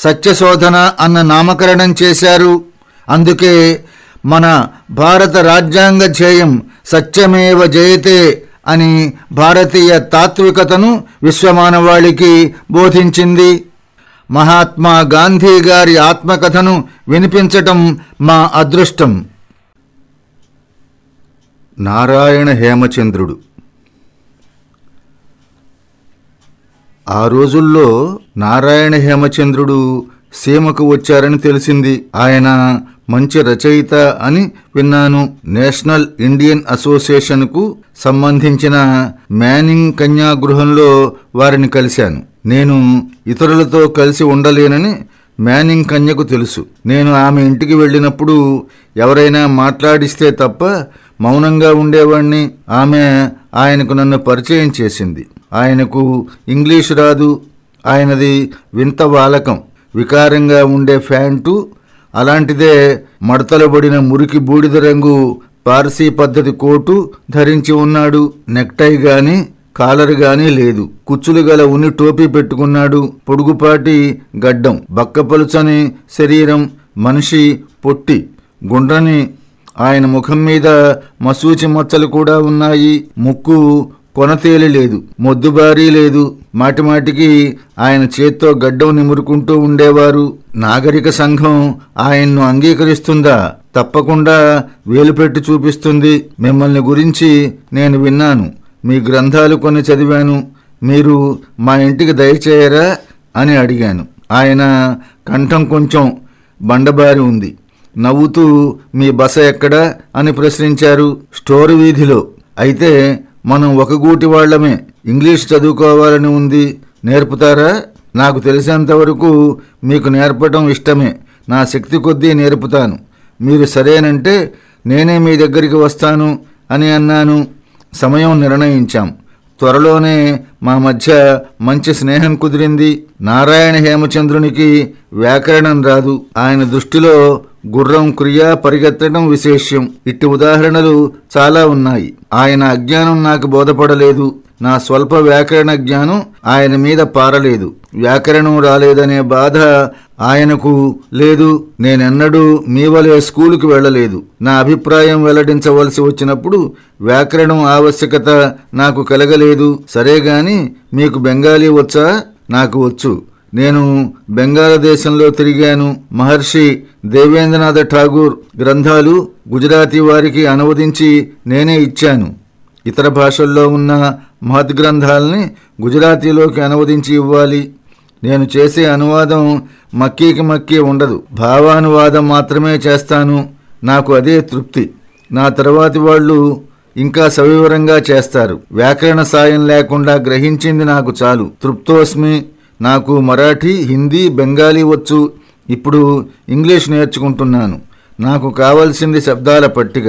సత్యశోధన అన్న నామకరణం చేశారు. అందుకే మన భారత రాజ్యాంగ ధ్యేయం సత్యమేవ జయతే అని భారతీయ తాత్వికతను విశ్వమానవాళికి బోధించింది. మహాత్మా గాంధీ గారి ఆత్మకథను వినిపించటం మా అదృష్టం. నారాయణ హేమచంద్రుడు ఆ రోజుల్లో నారాయణ హేమచంద్రుడు సీమకు వచ్చారని తెలిసింది. ఆయన మంచి రచయిత అని విన్నాను. నేషనల్ ఇండియన్ అసోసియేషన్కు సంబంధించిన మ్యానింగ్ కన్యాగృహంలో వారిని కలిశాను. నేను ఇతరులతో కలిసి ఉండలేనని మ్యానింగ్ కన్యకు తెలుసు. నేను ఆమె ఇంటికి వెళ్ళినప్పుడు ఎవరైనా మాట్లాడిస్తే తప్ప మౌనంగా ఉండేవాణ్ణి. ఆమె ఆయనకు నన్ను పరిచయం చేసింది. ఆయనకు ఇంగ్లీష్ రాదు. ఆయనది వింత వాలకం. వికారంగా ఉండే ఫ్యాంటు అలాంటిదే మడతలబడిన మురికి బూడిద రంగు పార్సీ పద్ధతి కోటు ధరించి ఉన్నాడు. నెక్టై గాని కాలర్ గాని లేదు. కుచ్చులు గల ఉన్ని టోపీ పెట్టుకున్నాడు. పొడుగుపాటి గడ్డం బక్కపలుచని శరీరం మనిషి పొట్టి గుండ్రని ఆయన ముఖం మీద మసూచి మచ్చలు కూడా ఉన్నాయి. ముక్కు కొనతేలి లేదు మొద్దుబారీ లేదు. మాటిమాటికి ఆయన చేత్తో గడ్డం నిమురుకుంటూ ఉండేవారు. నాగరిక సంఘం ఆయన్ను అంగీకరిస్తుందా? తప్పకుండా వేలుపెట్టి చూపిస్తుంది. మిమ్మల్ని గురించి నేను విన్నాను. మీ గ్రంథాలు కొన్ని చదివాను. మీరు మా ఇంటికి దయచేయరా అని అడిగాను. ఆయన కంఠం కొంచెం బండబారి ఉంది. నవ్వుతూ మీ బస ఎక్కడా? అని ప్రశ్నించారు స్టోర్ వీధిలో. అయితే మనం ఒక గూటి వాళ్ళమే ఇంగ్లీష్ చదువుకోవాలని ఉంది. నేర్పుతారా? నాకు తెలిసినంతవరకు మీకు నేర్పటం ఇష్టమే. నా శక్తి కొద్దీ నేర్పుతాను. మీరు సరేనంటే నేనే మీ దగ్గరికి వస్తాను అని అన్నాను. సమయం నిర్ణయించాం. త్వరలోనే మా మధ్య మంచి స్నేహం కుదిరింది. నారాయణ హేమచంద్రునికి వ్యాకరణం రాదు. ఆయన దృష్టిలో గుర్రం క్రియ పరిగెత్తడం విశేష్యం. ఇట్టి ఉదాహరణలు చాలా ఉన్నాయి. ఆయన అజ్ఞానం నాకు బోధపడలేదు. నా స్వల్ప వ్యాకరణ జ్ఞానం ఆయన మీద పారలేదు. వ్యాకరణం రాలేదనే బాధ ఆయనకు లేదు. నేనెన్నడూ మీ వలె స్కూలుకి వెళ్ళలేదు. నా అభిప్రాయం వెల్లడించవలసి వచ్చినప్పుడు వ్యాకరణం ఆవశ్యకత నాకు కలగలేదు. సరే గాని మీకు బెంగాలీ వచ్చా? నాకు వచ్చు. నేను బెంగాల్ దేశంలో తిరిగాను. మహర్షి దేవేంద్రనాథ ఠాగూర్ గ్రంథాలు గుజరాతీ వారికి అనువదించి నేనే ఇచ్చాను. ఇతర భాషల్లో ఉన్న మహత్ గ్రంథాలని గుజరాతీలోకి అనువదించి ఇవ్వాలి. నేను చేసే అనువాదం మక్కీకి మక్కీ ఉండదు. భావానువాదం మాత్రమే చేస్తాను. నాకు అదే తృప్తి. నా తర్వాతి వాళ్ళు ఇంకా సవివరంగా చేస్తారు. వ్యాకరణ సాయం లేకుండా గ్రహించింది నాకు చాలు. తృప్తోస్మి నాకు మరాఠీ హిందీ బెంగాలీ వచ్చు. ఇప్పుడు ఇంగ్లీష్ నేర్చుకుంటున్నాను. నాకు కావలసింది శబ్దాల పట్టిక.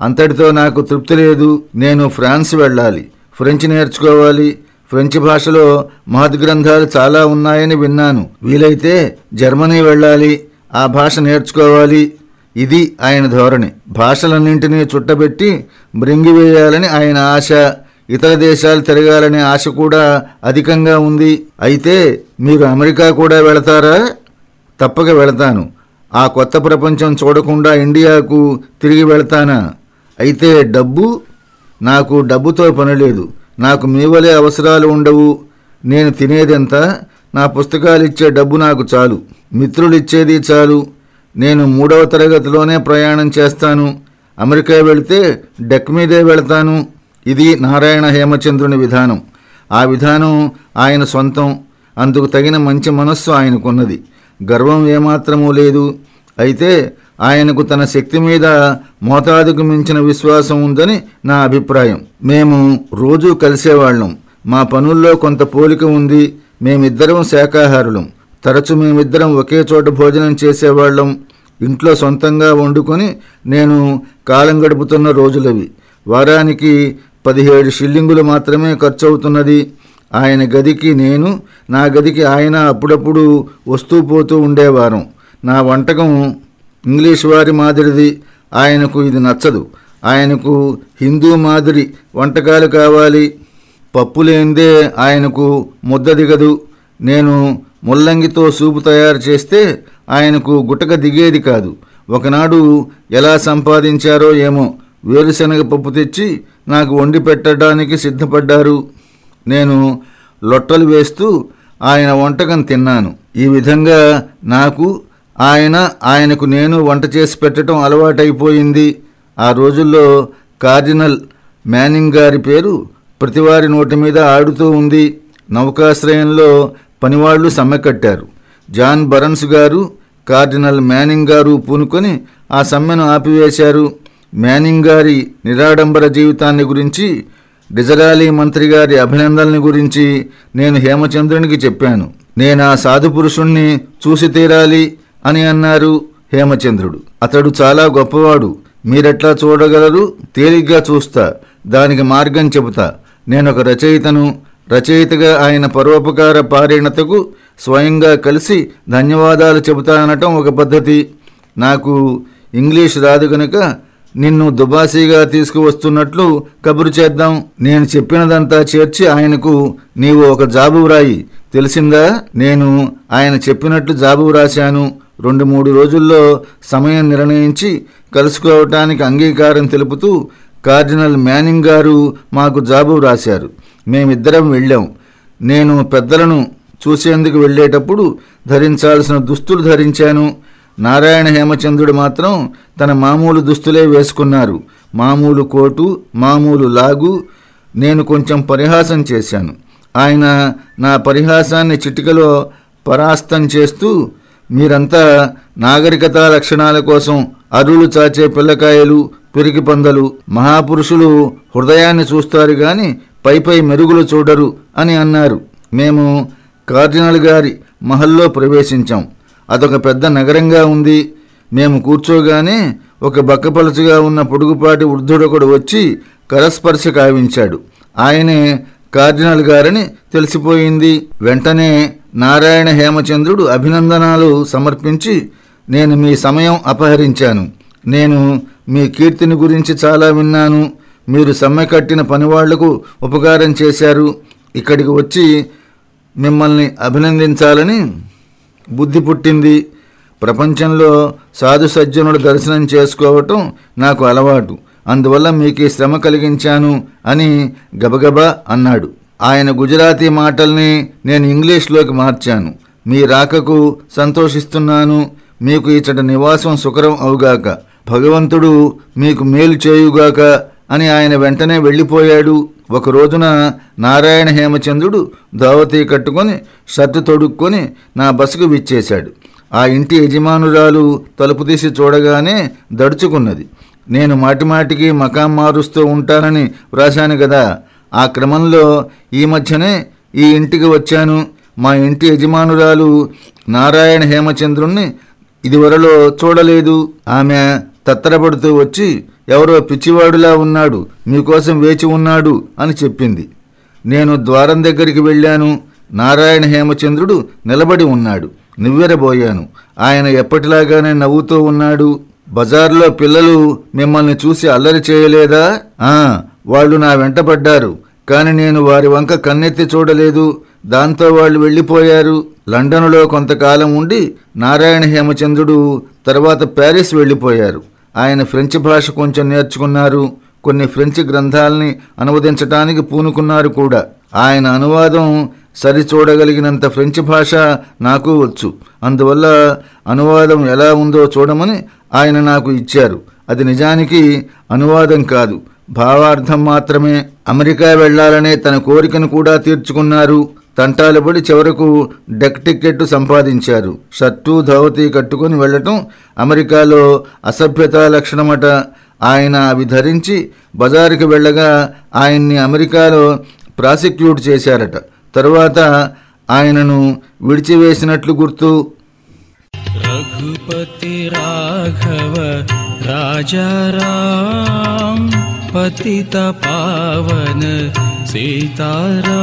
అంతటితో నాకు తృప్తి లేదు. నేను ఫ్రాన్స్ వెళ్ళాలి. ఫ్రెంచ్ నేర్చుకోవాలి. ఫ్రెంచ్ భాషలో మహద్ గ్రంథాలు చాలా ఉన్నాయని విన్నాను. వీలైతే జర్మనీ వెళ్ళాలి. ఆ భాష నేర్చుకోవాలి. ఇది ఆయన ధోరణి. భాషలన్నింటినీ చుట్టబెట్టి మృంగివేయాలని ఆయన ఆశ. ఇతర దేశాలు తిరగాలనే ఆశ కూడా అధికంగా ఉంది. అయితే మీరు అమెరికా కూడా వెళతారా? తప్పక వెళతాను. ఆ కొత్త ప్రపంచం చూడకుండా ఇండియాకు తిరిగి వెళతానా? అయితే డబ్బు? నాకు డబ్బుతో పని లేదు. నాకు మీ వలె అవసరాలు ఉండవు. నేను తినేదెంత? నా పుస్తకాలు ఇచ్చే డబ్బు నాకు చాలు. మిత్రులు ఇచ్చేది చాలు. నేను మూడవ తరగతిలోనే ప్రయాణం చేస్తాను. అమెరికా వెళితే డెక్ మీదే వెళతాను. ఇది నారాయణ హేమచంద్రుని విధానం. ఆ విధానం ఆయన సొంతం అందుకు తగిన మంచి మనస్సు ఆయనకున్నది. గర్వం ఏమాత్రమూ లేదు. అయితే ఆయనకు తన శక్తి మీద మోతాదుకు మించిన విశ్వాసం ఉందని నా అభిప్రాయం. మేము రోజూ కలిసేవాళ్ళం. మా పనుల్లో కొంత పోలిక ఉంది. మేమిద్దరం శాకాహారులం తరచు మేమిద్దరం ఒకే చోట భోజనం చేసేవాళ్ళం. ఇంట్లో సొంతంగా వండుకొని నేను కాలం గడుపుతున్న రోజులవి. వారానికి పదిహేడు షిల్లింగులు మాత్రమే ఖర్చు అవుతున్నది ఆయన గదికి నేను నా గదికి ఆయన అప్పుడప్పుడు వస్తూ పోతూ ఉండేవారం. నా వంటకం ఇంగ్లీష్ వారి మాదిరిది. ఆయనకు ఇది నచ్చదు. ఆయనకు హిందూ మాదిరి వంటకాలు కావాలి. పప్పు లేనిదే ఆయనకు ముద్ద దిగదు. నేను ముల్లంగితో సూపు తయారు చేస్తే ఆయనకు గుటక దిగేది కాదు. ఒకనాడు ఎలా సంపాదించారో ఏమో వేరుశనగ పప్పు తెచ్చి నాకు వండి పెట్టడానికి సిద్ధపడ్డారు. నేను లొట్టలు వేస్తూ ఆయన వంటకం తిన్నాను. ఈ విధంగా నాకు ఆయన ఆయనకు నేను వంట చేసి పెట్టడం అలవాటైపోయింది. ఆ రోజుల్లో కార్డినల్ మ్యానింగ్ గారి పేరు ప్రతివారి నోటి మీద ఆడుతూ ఉంది. నౌకాశ్రయంలో పనివాళ్ళు సమ్మె కట్టారు. జాన్ బరన్స్ గారు కార్డినల్ మ్యానింగ్ గారు పూనుకొని ఆ సమ్మెను ఆపివేశారు. మ్యానింగ్ గారి నిరాడంబర జీవితాన్ని గురించి డిజరాలీ మంత్రి గారి అభినందనల గురించి నేను హేమచంద్రునికి చెప్పాను. నేను ఆ సాధు పురుషుణ్ణి చూసి తీరాలి అని అన్నారు హేమచంద్రుడు. అతడు చాలా గొప్పవాడు. మీరెట్లా చూడగలరు? తేలిగ్గా చూస్తా. దానికి మార్గం చెబుతా. నేనొక రచయితను రచయితగా ఆయన పరోపకార పారీణతకు స్వయంగా కలిసి ధన్యవాదాలు చెబుతానటం ఒక పద్ధతి. నాకు ఇంగ్లీష్ రాదు గనుక నిన్ను దుబాసీగా తీసుకువస్తున్నట్లు కబురు చేద్దాం. నేను చెప్పినదంతా చేర్చి ఆయనకు నీవు ఒక జాబు వ్రాయి. తెలిసిందా? నేను ఆయన చెప్పినట్లు జాబు వ్రాశాను. రెండు మూడు రోజుల్లో సమయం నిర్ణయించి కలుసుకోవటానికి అంగీకారం తెలుపుతూ కార్డినల్ మ్యానింగ్ గారు మాకు జాబు వ్రాశారు. మేమిద్దరం వెళ్ళాం. నేను పెద్దలను చూసేందుకు వెళ్ళేటప్పుడు ధరించాల్సిన దుస్తులు ధరించాను. నారాయణ హేమచంద్రుడు మాత్రం తన మామూలు దుస్తులే వేసుకున్నారు. మామూలు కోటు మామూలు లాగు నేను కొంచెం పరిహాసం చేశాను. ఆయన నా పరిహాసాన్ని చిటికలో పరాస్తం చేస్తూ మీరంతా నాగరికతా లక్షణాల కోసం అరులు చాచే పిల్లకాయలు పిరికి పందలు మహాపురుషులు హృదయాన్ని చూస్తారు గాని పైపై మెరుగులు చూడరు అని అన్నారు. మేము కార్డినల్ గారి మహల్లో ప్రవేశించాం. అదొక పెద్ద నగరంగా ఉంది. మేము కూర్చోగానే ఒక బక్కపలచుగా ఉన్న పొడుగుపాటి వృద్ధుడొకడు వచ్చి కరస్పర్శ కావించాడు. ఆయనే కార్డినల్ గారని తెలిసిపోయింది. వెంటనే నారాయణ హేమచంద్రుడు అభినందనాలు సమర్పించి నేను మీ సమయం అపహరించాను. నేను మీ కీర్తిని గురించి చాలా విన్నాను. మీరు సమ్మె కట్టిన పనివాళ్ళకు ఉపకారం చేశారు. ఇక్కడికి వచ్చి మిమ్మల్ని అభినందించాలని బుద్ధి పుట్టింది. ప్రపంచంలో సాధు సజ్జనుడు దర్శనం చేసుకోవటం నాకు అలవాటు. అందువల్ల మీకు ఈ శ్రమ కలిగించాను అని గబగబా అన్నాడు. ఆయన గుజరాతీ మాటల్ని నేను ఇంగ్లీష్లోకి మార్చాను. మీ రాకకు సంతోషిస్తున్నాను. మీకు ఇచ్చట నివాసం సుకరం అవుగాక. భగవంతుడు మీకు మేలు చేయుగాక అని ఆయన వెంటనే వెళ్ళిపోయాడు. ఒక రోజున నారాయణ హేమచంద్రుడు ధావతీ కట్టుకొని షర్టు తొడుక్కొని నా బస్సుకు విచ్చేశాడు. ఆ ఇంటి యజమానురాలు తలుపు తీసి చూడగానే దడుచుకున్నది. నేను మాటిమాటికి మకాం మారుస్తూ ఉంటానని వ్రాశాను కదా ఆ క్రమంలో ఈ మధ్యనే ఈ ఇంటికి వచ్చాను. మా ఇంటి యజమానురాలు నారాయణ హేమచంద్రుణ్ణి ఇదివరలో చూడలేదు. ఆమె తత్తరపడుతూ వచ్చి ఎవరో పిచ్చివాడులా ఉన్నాడు మీకోసం వేచి ఉన్నాడు అని చెప్పింది. నేను ద్వారం దగ్గరికి వెళ్ళాను. నారాయణ హేమచంద్రుడు నిలబడి ఉన్నాడు. నివ్వెరబోయాను. ఆయన ఎప్పటిలాగానే నవ్వుతూ ఉన్నాడు. బజార్లో పిల్లలు మిమ్మల్ని చూసి అల్లరి చేయలేదా? ఆ వాళ్ళు నా వెంటపడ్డారు కానీ కాని నేను వారి వంక కన్నెత్తి చూడలేదు. దాంతో వాళ్ళు వెళ్ళిపోయారు. లండన్లో కొంతకాలం ఉండి నారాయణ హేమచంద్రుడు తర్వాత ప్యారిస్ వెళ్ళిపోయారు. ఆయన ఫ్రెంచ్ భాష కొంచెం నేర్చుకున్నారు. కొన్ని ఫ్రెంచ్ గ్రంథాలని అనువదించటానికి పూనుకున్నారు కూడా. ఆయన అనువాదం సరిచూడగలిగినంత ఫ్రెంచ్ భాష నాకు వచ్చు. అందువల్ల అనువాదం ఎలా ఉందో చూడమని ఆయన నాకు ఇచ్చారు. అది నిజానికి అనువాదం కాదు. భావార్థం మాత్రమే. అమెరికా వెళ్ళాలనే తన కోరికను కూడా తీర్చుకున్నారు. తంటాలపడి చివరకు డెక్ టిక్కెట్ సంపాదించారు. షర్టు ధోవతి కట్టుకుని వెళ్ళటం అమెరికాలో అసభ్యతా లక్షణమట. ఆయన అవి ధరించి బజారుకి వెళ్ళగా ఆయన్ని అమెరికాలో ప్రాసిక్యూట్ చేశారట. తరువాత ఆయనను విడిచివేసినట్లు గుర్తు. రఘుపతి రాఘవ రాజారా పతిత పావన సీతారా.